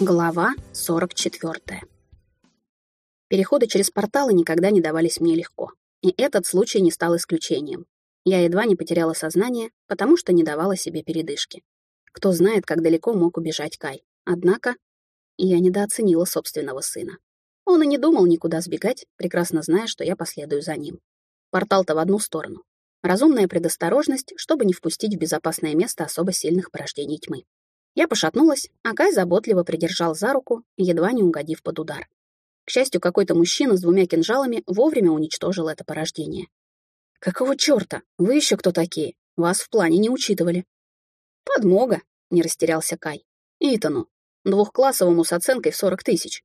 Глава 44. Переходы через порталы никогда не давались мне легко. И этот случай не стал исключением. Я едва не потеряла сознание, потому что не давала себе передышки. Кто знает, как далеко мог убежать Кай. Однако я недооценила собственного сына. Он и не думал никуда сбегать, прекрасно зная, что я последую за ним. Портал-то в одну сторону. Разумная предосторожность, чтобы не впустить в безопасное место особо сильных порождений тьмы. Я пошатнулась, а Кай заботливо придержал за руку, едва не угодив под удар. К счастью, какой-то мужчина с двумя кинжалами вовремя уничтожил это порождение. «Какого черта? Вы еще кто такие? Вас в плане не учитывали». «Подмога», — не растерялся Кай. «Итану. Двухклассовому с оценкой в сорок тысяч».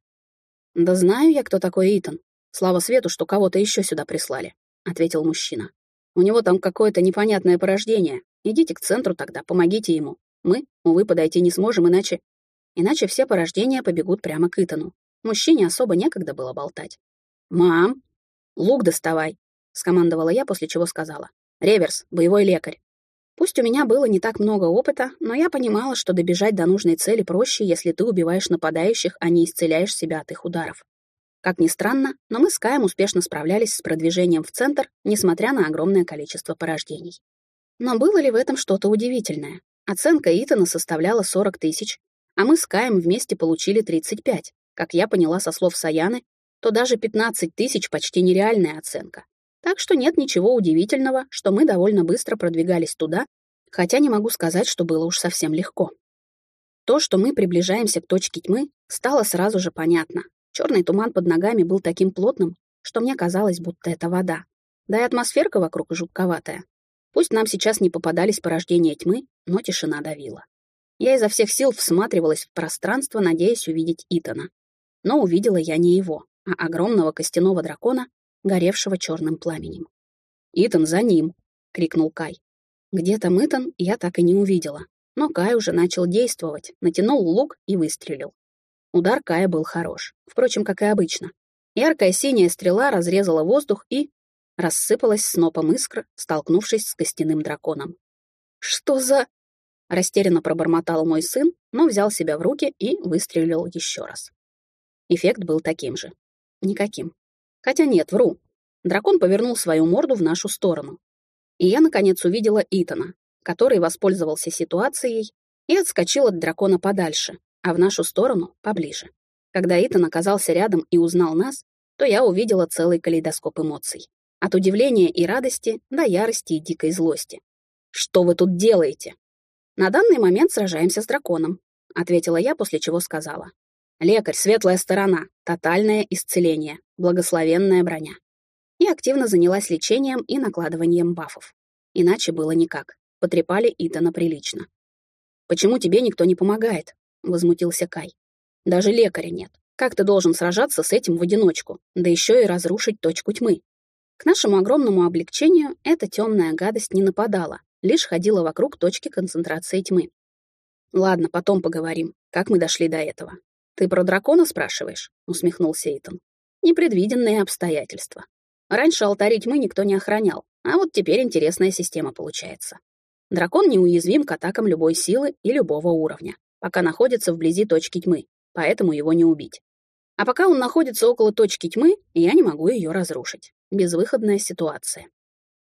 «Да знаю я, кто такой Итан. Слава свету, что кого-то еще сюда прислали», — ответил мужчина. «У него там какое-то непонятное порождение. Идите к центру тогда, помогите ему. Мы, увы, подойти не сможем, иначе... Иначе все порождения побегут прямо к Итану. Мужчине особо некогда было болтать. «Мам, лук доставай», — скомандовала я, после чего сказала. «Реверс, боевой лекарь». Пусть у меня было не так много опыта, но я понимала, что добежать до нужной цели проще, если ты убиваешь нападающих, а не исцеляешь себя от их ударов. Как ни странно, но мы с Каем успешно справлялись с продвижением в центр, несмотря на огромное количество порождений. Но было ли в этом что-то удивительное? Оценка Итана составляла 40 тысяч, а мы с Каем вместе получили 35. Как я поняла со слов Саяны, то даже 15 тысяч почти нереальная оценка. Так что нет ничего удивительного, что мы довольно быстро продвигались туда, хотя не могу сказать, что было уж совсем легко. То, что мы приближаемся к точке тьмы, стало сразу же понятно. Черный туман под ногами был таким плотным, что мне казалось, будто это вода. Да и атмосферка вокруг жутковатая. Пусть нам сейчас не попадались порождения тьмы, но тишина давила. Я изо всех сил всматривалась в пространство, надеясь увидеть Итана. Но увидела я не его, а огромного костяного дракона, горевшего черным пламенем. «Итан, за ним!» — крикнул Кай. Где там Итан, я так и не увидела. Но Кай уже начал действовать, натянул лук и выстрелил. Удар Кая был хорош, впрочем, как и обычно. Яркая синяя стрела разрезала воздух и рассыпалась снопом искр, столкнувшись с костяным драконом. «Что за...» — растерянно пробормотал мой сын, но взял себя в руки и выстрелил еще раз. Эффект был таким же. Никаким. Хотя нет, вру. Дракон повернул свою морду в нашу сторону. И я, наконец, увидела Итана, который воспользовался ситуацией и отскочил от дракона подальше, а в нашу сторону — поближе. Когда Итан оказался рядом и узнал нас, то я увидела целый калейдоскоп эмоций. От удивления и радости до ярости и дикой злости. «Что вы тут делаете?» «На данный момент сражаемся с драконом», — ответила я, после чего сказала. «Лекарь, светлая сторона, тотальное исцеление, благословенная броня». И активно занялась лечением и накладыванием бафов. Иначе было никак. Потрепали Итана прилично. «Почему тебе никто не помогает?» — возмутился Кай. «Даже лекаря нет. Как ты должен сражаться с этим в одиночку, да еще и разрушить точку тьмы?» К нашему огромному облегчению эта темная гадость не нападала, лишь ходила вокруг точки концентрации тьмы. «Ладно, потом поговорим, как мы дошли до этого. Ты про дракона спрашиваешь?» — усмехнулся Итан. «Непредвиденные обстоятельства. Раньше алтари тьмы никто не охранял, а вот теперь интересная система получается. Дракон неуязвим к атакам любой силы и любого уровня, пока находится вблизи точки тьмы, поэтому его не убить. А пока он находится около точки тьмы, я не могу ее разрушить. Безвыходная ситуация.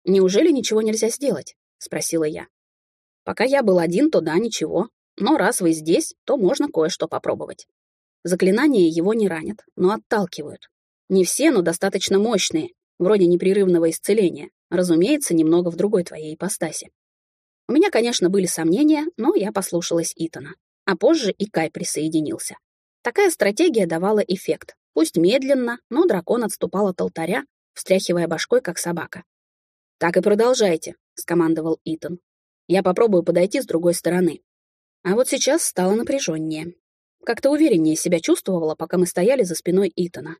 «Неужели ничего нельзя сделать?» — спросила я. «Пока я был один, то да, ничего. Но раз вы здесь, то можно кое-что попробовать. Заклинания его не ранят, но отталкивают. Не все, но достаточно мощные, вроде непрерывного исцеления. Разумеется, немного в другой твоей ипостаси. У меня, конечно, были сомнения, но я послушалась Итана. А позже и Кай присоединился. Такая стратегия давала эффект. Пусть медленно, но дракон отступал от алтаря, встряхивая башкой, как собака. «Так и продолжайте», — скомандовал Итан. «Я попробую подойти с другой стороны». А вот сейчас стало напряженнее. Как-то увереннее себя чувствовала, пока мы стояли за спиной Итана.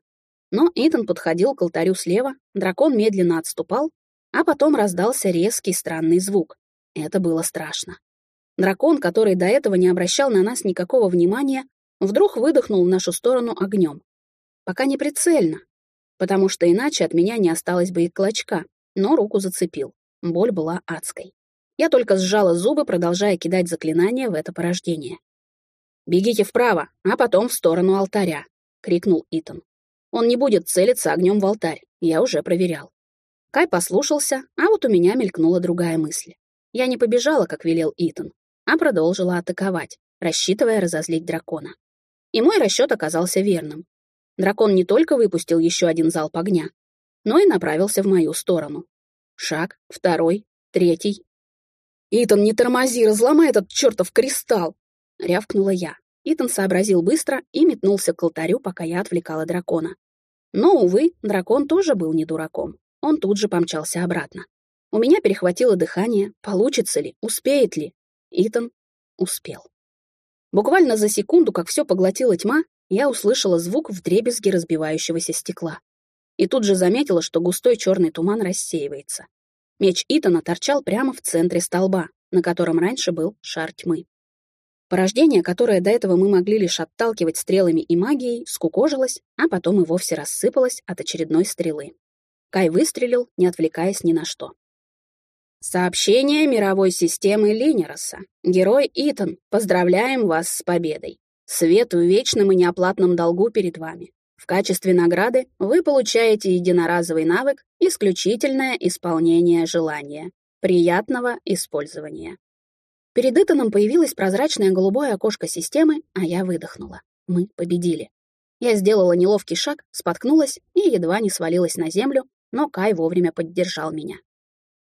Но Итан подходил к алтарю слева, дракон медленно отступал, а потом раздался резкий странный звук. Это было страшно. Дракон, который до этого не обращал на нас никакого внимания, вдруг выдохнул в нашу сторону огнем. Пока не прицельно, потому что иначе от меня не осталось бы и клочка, но руку зацепил. Боль была адской. Я только сжала зубы, продолжая кидать заклинания в это порождение. «Бегите вправо, а потом в сторону алтаря», — крикнул Итан. «Он не будет целиться огнем в алтарь, я уже проверял». Кай послушался, а вот у меня мелькнула другая мысль. Я не побежала, как велел Итан, а продолжила атаковать, рассчитывая разозлить дракона. И мой расчет оказался верным. Дракон не только выпустил еще один залп огня, но и направился в мою сторону. Шаг, второй, третий. «Итан, не тормози, разломай этот чертов кристалл!» — рявкнула я. Итан сообразил быстро и метнулся к алтарю, пока я отвлекала дракона. Но, увы, дракон тоже был не дураком. Он тут же помчался обратно. У меня перехватило дыхание, получится ли, успеет ли. Итан успел. Буквально за секунду, как все поглотила тьма, я услышала звук вдребезги разбивающегося стекла. И тут же заметила, что густой черный туман рассеивается. Меч Итана торчал прямо в центре столба, на котором раньше был шар тьмы. Порождение, которое до этого мы могли лишь отталкивать стрелами и магией, скукожилось, а потом и вовсе рассыпалось от очередной стрелы. Кай выстрелил, не отвлекаясь ни на что. Сообщение мировой системы Линероса. Герой Итан, поздравляем вас с победой. Свет в вечном и неоплатном долгу перед вами. В качестве награды вы получаете единоразовый навык «Исключительное исполнение желания». Приятного использования. Перед Итаном появилось прозрачное голубое окошко системы, а я выдохнула. Мы победили. Я сделала неловкий шаг, споткнулась и едва не свалилась на землю, но Кай вовремя поддержал меня.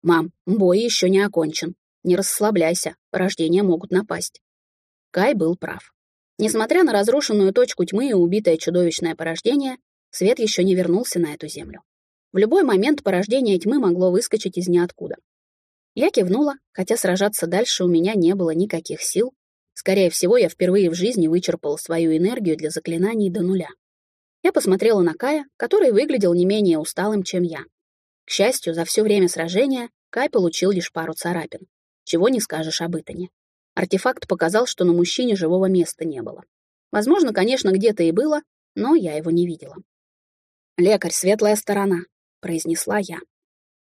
«Мам, бой еще не окончен. Не расслабляйся, порождения могут напасть». Кай был прав. Несмотря на разрушенную точку тьмы и убитое чудовищное порождение, свет еще не вернулся на эту землю. В любой момент порождение тьмы могло выскочить из ниоткуда. Я кивнула, хотя сражаться дальше у меня не было никаких сил. Скорее всего, я впервые в жизни вычерпала свою энергию для заклинаний до нуля. Я посмотрела на Кая, который выглядел не менее усталым, чем я. К счастью, за все время сражения Кай получил лишь пару царапин. Чего не скажешь об Итане. Артефакт показал, что на мужчине живого места не было. Возможно, конечно, где-то и было, но я его не видела. «Лекарь, светлая сторона», — произнесла я.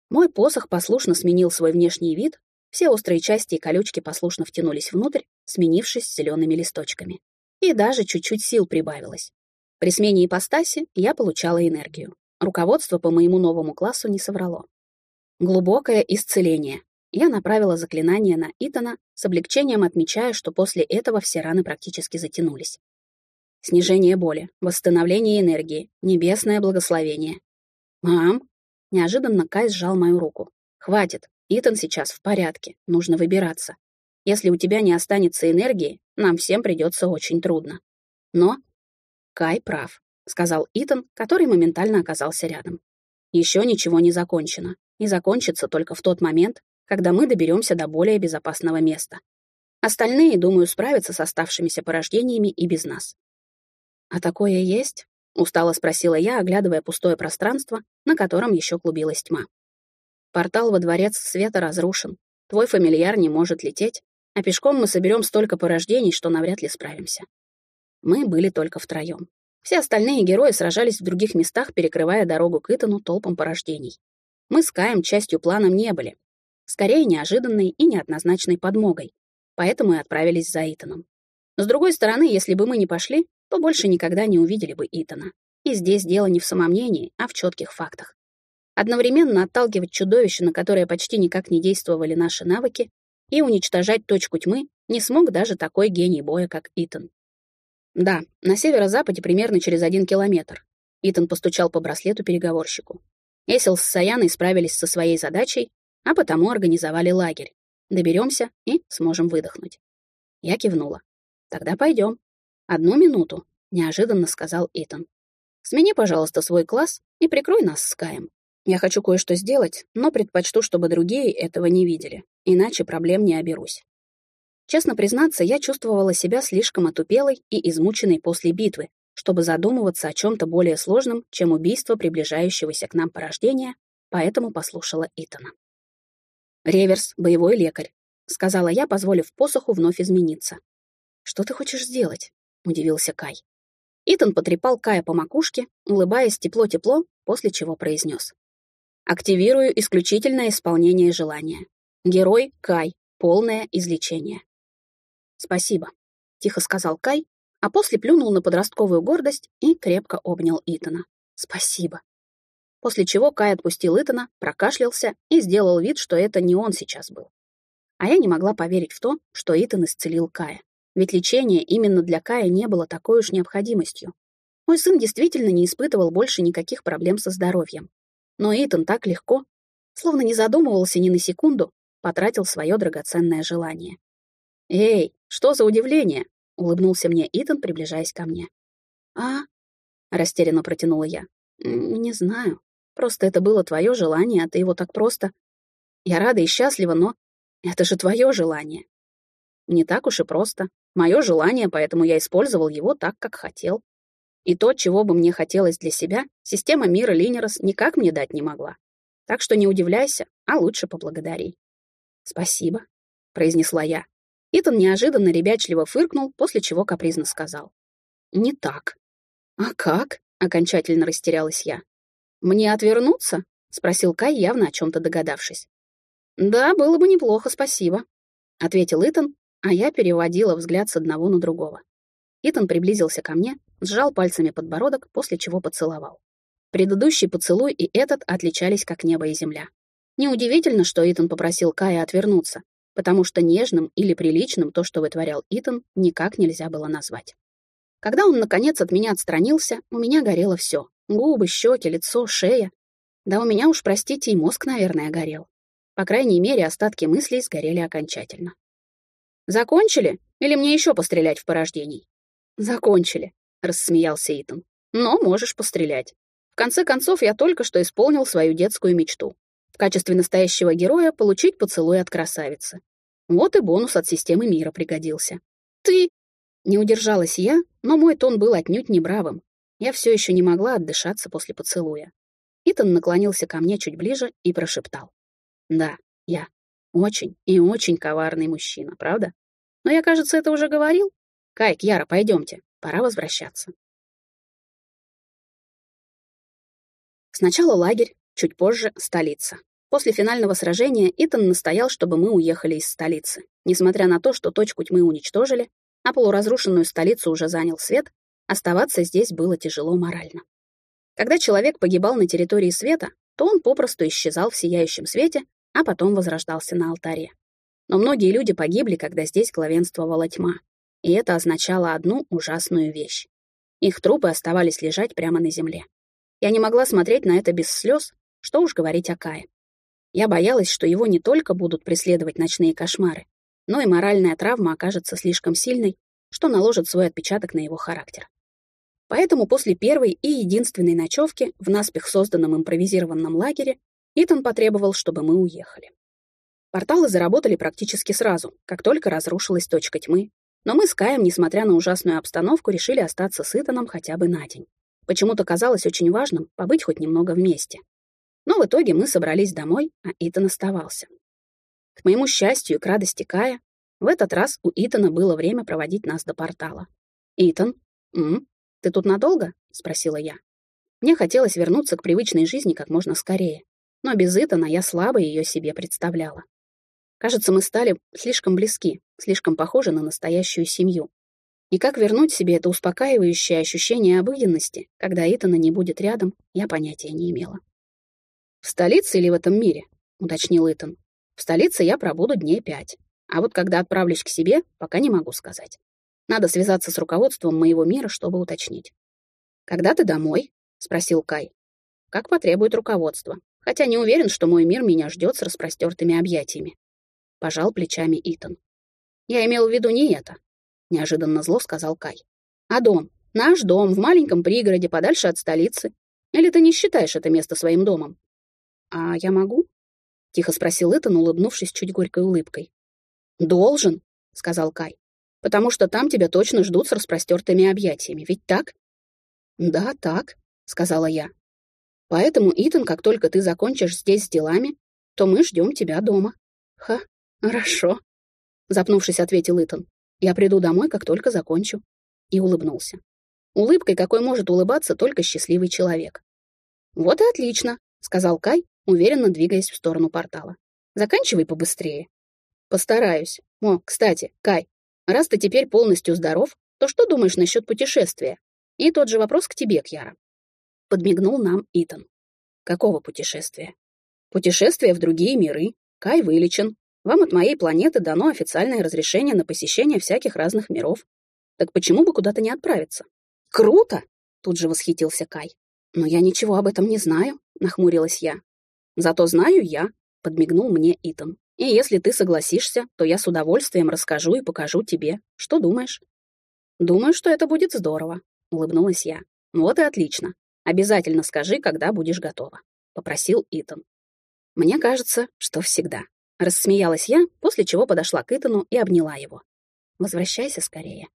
Мой посох послушно сменил свой внешний вид, все острые части и колючки послушно втянулись внутрь, сменившись зелеными листочками. И даже чуть-чуть сил прибавилось. При смене ипостаси я получала энергию. Руководство по моему новому классу не соврало. Глубокое исцеление. Я направила заклинание на Итана, с облегчением отмечая, что после этого все раны практически затянулись. Снижение боли, восстановление энергии, небесное благословение. «Мам!» Неожиданно Кай сжал мою руку. «Хватит, Итан сейчас в порядке, нужно выбираться. Если у тебя не останется энергии, нам всем придется очень трудно. Но Кай прав. — сказал Итан, который моментально оказался рядом. «Еще ничего не закончено, и закончится только в тот момент, когда мы доберемся до более безопасного места. Остальные, думаю, справятся с оставшимися порождениями и без нас». «А такое есть?» — устало спросила я, оглядывая пустое пространство, на котором еще клубилась тьма. «Портал во дворец света разрушен, твой фамильяр не может лететь, а пешком мы соберем столько порождений, что навряд ли справимся». Мы были только втроем. Все остальные герои сражались в других местах, перекрывая дорогу к Итану толпам порождений. Мы с Каем частью планом не были. Скорее, неожиданной и неоднозначной подмогой. Поэтому и отправились за Итаном. С другой стороны, если бы мы не пошли, то больше никогда не увидели бы Итана. И здесь дело не в самомнении, а в четких фактах. Одновременно отталкивать чудовище, на которое почти никак не действовали наши навыки, и уничтожать точку тьмы не смог даже такой гений боя, как Итан. Да, на северо-западе примерно через один километр. Итан постучал по браслету переговорщику. Эсил с Саяной справились со своей задачей, а потому организовали лагерь. Доберемся и сможем выдохнуть. Я кивнула. Тогда пойдем. Одну минуту, неожиданно сказал Итан. Смени, пожалуйста, свой класс и прикрой нас с Каем. Я хочу кое-что сделать, но предпочту, чтобы другие этого не видели, иначе проблем не оберусь. Честно признаться, я чувствовала себя слишком отупелой и измученной после битвы, чтобы задумываться о чем-то более сложном, чем убийство приближающегося к нам порождения, поэтому послушала Итана. «Реверс, боевой лекарь», — сказала я, позволив посоху вновь измениться. «Что ты хочешь сделать?» — удивился Кай. Итан потрепал Кая по макушке, улыбаясь тепло-тепло, после чего произнес. «Активирую исключительное исполнение желания. Герой Кай. Полное излечение». «Спасибо», тихо сказал Кай, а после плюнул на подростковую гордость и крепко обнял Итана. «Спасибо». После чего Кай отпустил Итана, прокашлялся и сделал вид, что это не он сейчас был. А я не могла поверить в то, что Итан исцелил Кая. Ведь лечение именно для Кая не было такой уж необходимостью. Мой сын действительно не испытывал больше никаких проблем со здоровьем. Но Итан так легко, словно не задумывался ни на секунду, потратил свое драгоценное желание. «Эй, что за удивление?» — улыбнулся мне Итан, приближаясь ко мне. «А?» — растерянно протянула я. «Не знаю. Просто это было твое желание, а ты его так просто...» «Я рада и счастлива, но это же твое желание». «Не так уж и просто. Мое желание, поэтому я использовал его так, как хотел. И то, чего бы мне хотелось для себя, система мира Линерос никак мне дать не могла. Так что не удивляйся, а лучше поблагодари». «Спасибо», — произнесла я. Итан неожиданно ребячливо фыркнул, после чего капризно сказал. «Не так». «А как?» — окончательно растерялась я. «Мне отвернуться?» — спросил Кай, явно о чем-то догадавшись. «Да, было бы неплохо, спасибо», — ответил Итан, а я переводила взгляд с одного на другого. Итан приблизился ко мне, сжал пальцами подбородок, после чего поцеловал. Предыдущий поцелуй и этот отличались как небо и земля. Неудивительно, что Итан попросил Кая отвернуться, потому что нежным или приличным то, что вытворял Итан, никак нельзя было назвать. Когда он, наконец, от меня отстранился, у меня горело все: Губы, щеки, лицо, шея. Да у меня уж, простите, и мозг, наверное, горел. По крайней мере, остатки мыслей сгорели окончательно. «Закончили? Или мне еще пострелять в порождений?» «Закончили», — рассмеялся Итан. «Но можешь пострелять. В конце концов, я только что исполнил свою детскую мечту в качестве настоящего героя получить поцелуй от красавицы. Вот и бонус от системы мира пригодился. «Ты...» Не удержалась я, но мой тон был отнюдь не бравым. Я все еще не могла отдышаться после поцелуя. Итан наклонился ко мне чуть ближе и прошептал. «Да, я очень и очень коварный мужчина, правда? Но я, кажется, это уже говорил. Кайк, Яра, пойдемте, пора возвращаться». Сначала лагерь, Чуть позже — столица. После финального сражения Итан настоял, чтобы мы уехали из столицы. Несмотря на то, что точку тьмы уничтожили, а полуразрушенную столицу уже занял свет, оставаться здесь было тяжело морально. Когда человек погибал на территории света, то он попросту исчезал в сияющем свете, а потом возрождался на алтаре. Но многие люди погибли, когда здесь главенствовала тьма. И это означало одну ужасную вещь. Их трупы оставались лежать прямо на земле. Я не могла смотреть на это без слез, что уж говорить о Кае. Я боялась, что его не только будут преследовать ночные кошмары, но и моральная травма окажется слишком сильной, что наложит свой отпечаток на его характер. Поэтому после первой и единственной ночевки в наспех созданном импровизированном лагере Итан потребовал, чтобы мы уехали. Порталы заработали практически сразу, как только разрушилась точка тьмы, но мы с Каем, несмотря на ужасную обстановку, решили остаться с Итаном хотя бы на день. Почему-то казалось очень важным побыть хоть немного вместе. Но в итоге мы собрались домой, а Итан оставался. К моему счастью и к радости Кая, в этот раз у Итана было время проводить нас до портала. «Итан, м, ты тут надолго?» — спросила я. Мне хотелось вернуться к привычной жизни как можно скорее, но без Итана я слабо ее себе представляла. Кажется, мы стали слишком близки, слишком похожи на настоящую семью. И как вернуть себе это успокаивающее ощущение обыденности, когда Итана не будет рядом, я понятия не имела. «В столице или в этом мире?» — уточнил Итан. «В столице я пробуду дней пять. А вот когда отправлюсь к себе, пока не могу сказать. Надо связаться с руководством моего мира, чтобы уточнить». «Когда ты домой?» — спросил Кай. «Как потребует руководство. Хотя не уверен, что мой мир меня ждет с распростертыми объятиями». Пожал плечами Итан. «Я имел в виду не это», — неожиданно зло сказал Кай. «А дом? Наш дом в маленьком пригороде, подальше от столицы. Или ты не считаешь это место своим домом?» «А я могу?» — тихо спросил Итан, улыбнувшись чуть горькой улыбкой. «Должен», — сказал Кай, «потому что там тебя точно ждут с распростертыми объятиями, ведь так?» «Да, так», — сказала я. «Поэтому, Итан, как только ты закончишь здесь с делами, то мы ждем тебя дома». «Ха, хорошо», — запнувшись, ответил Итан. «Я приду домой, как только закончу». И улыбнулся. Улыбкой, какой может улыбаться только счастливый человек. «Вот и отлично», — сказал Кай, уверенно двигаясь в сторону портала. «Заканчивай побыстрее». «Постараюсь. О, кстати, Кай, Раз ты теперь полностью здоров, то что думаешь насчет путешествия? И тот же вопрос к тебе, Кьяра. Подмигнул нам Итан. Какого путешествия? Путешествие в другие миры. Кай вылечен. Вам от моей планеты дано официальное разрешение на посещение всяких разных миров. Так почему бы куда-то не отправиться? Круто! Тут же восхитился Кай. Но я ничего об этом не знаю, нахмурилась я. Зато знаю я, подмигнул мне Итан. И если ты согласишься, то я с удовольствием расскажу и покажу тебе. Что думаешь? Думаю, что это будет здорово, улыбнулась я. Вот и отлично. Обязательно скажи, когда будешь готова, попросил Итан. Мне кажется, что всегда. Рассмеялась я, после чего подошла к Итану и обняла его. Возвращайся скорее.